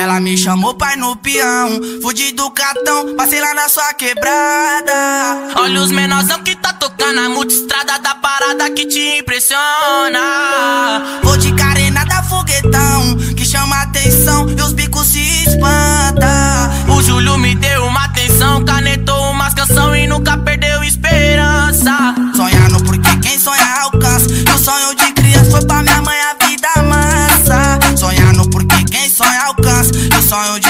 Ela me chamou pai no peão, fugi do catão, passei lá na sua quebrada. Olha os menorzão que tá tocando a multistrada da parada que te impressiona. Alcança. E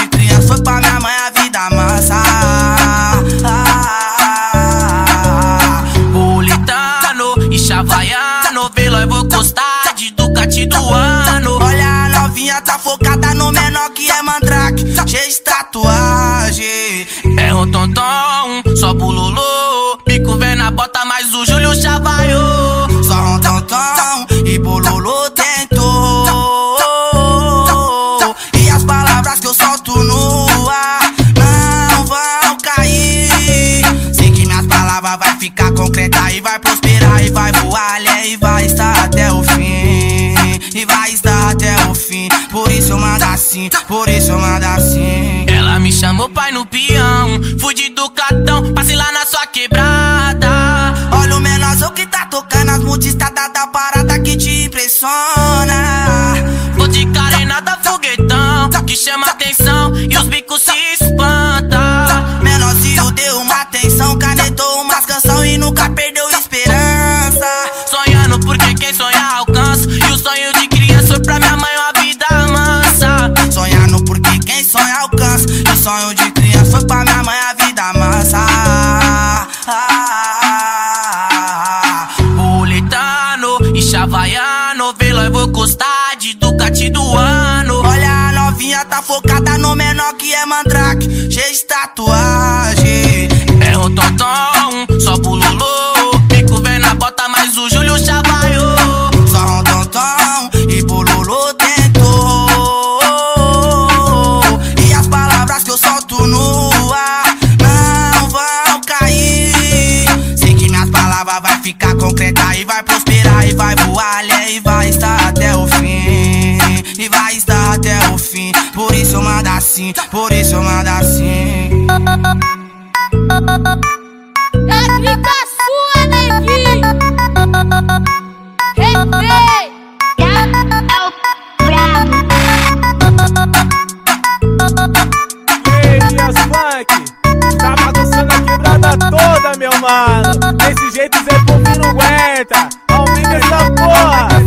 vai ficar concreta e vai prosperar e vai voar além e vai estar até o fim. E vai estar até o fim. Por isso eu mando assim, por isso eu mando assim. Ela me chamou pai no peão. Fugi do catão, passei lá na sua quebrada. Olha o menorzão que tá tocando as multistradas da parada que te impressiona. Vou de carena da foguetão, que chama atenção e os bicos nunca perdeu esperança. Sonhando porque quem sonha alcança. E o sonho de criança foi pra minha mãe uma vida mansa. Sonhando porque quem sonha alcança. E o sonho de criança foi pra minha mãe a vida massa. Politano e Chavaiano, Veloz vou gostar de Ducati do ano. Olha a novinha tá focada no menor que é mandrake, cheio de tatuagem. vai ficar concreta e vai prosperar e vai voar além e vai estar até o fim e vai estar até o fim. Por isso manda assim, por isso manda assim. Fica sua, Levi. Respeita. Ei, as funk, tá bagunçando a quebrada toda, meu mano jeito Zé Pop não aguenta. Aumenta essa porra.